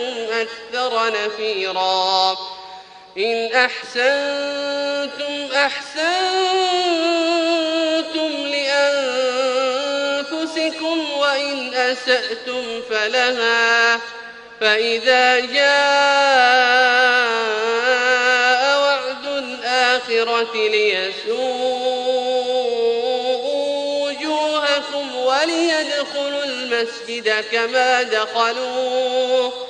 وجعلناكم أكثر نفيرا. إن أحسنتم أحسنتم لأنفسكم وإن أسأتم فلها. فإذا جاء وعد الآخرة ليسوءوا وجوهكم وليدخلوا المسجد كما دخلوه.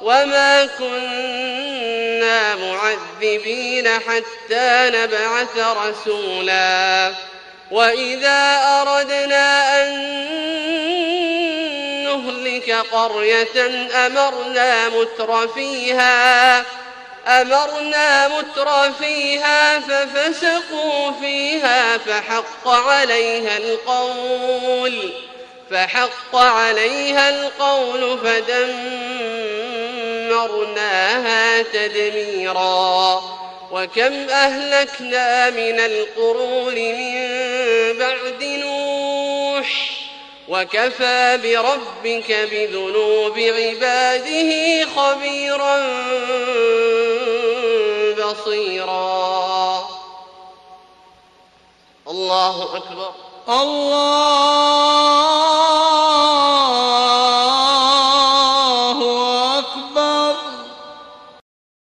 وما كنا معذبين حتى نبعث رسولا وإذا أردنا أن نهلك قرية أمرنا متر فيها أمرنا متر فيها ففسقوا فيها فحق عليها القول فحق عليها القول فدمرناها تدميرا. وكم أهلكنا من القرون من بعد نوح. وكفى بربك بذنوب عباده خبيرا بصيرا. الله أكبر. الله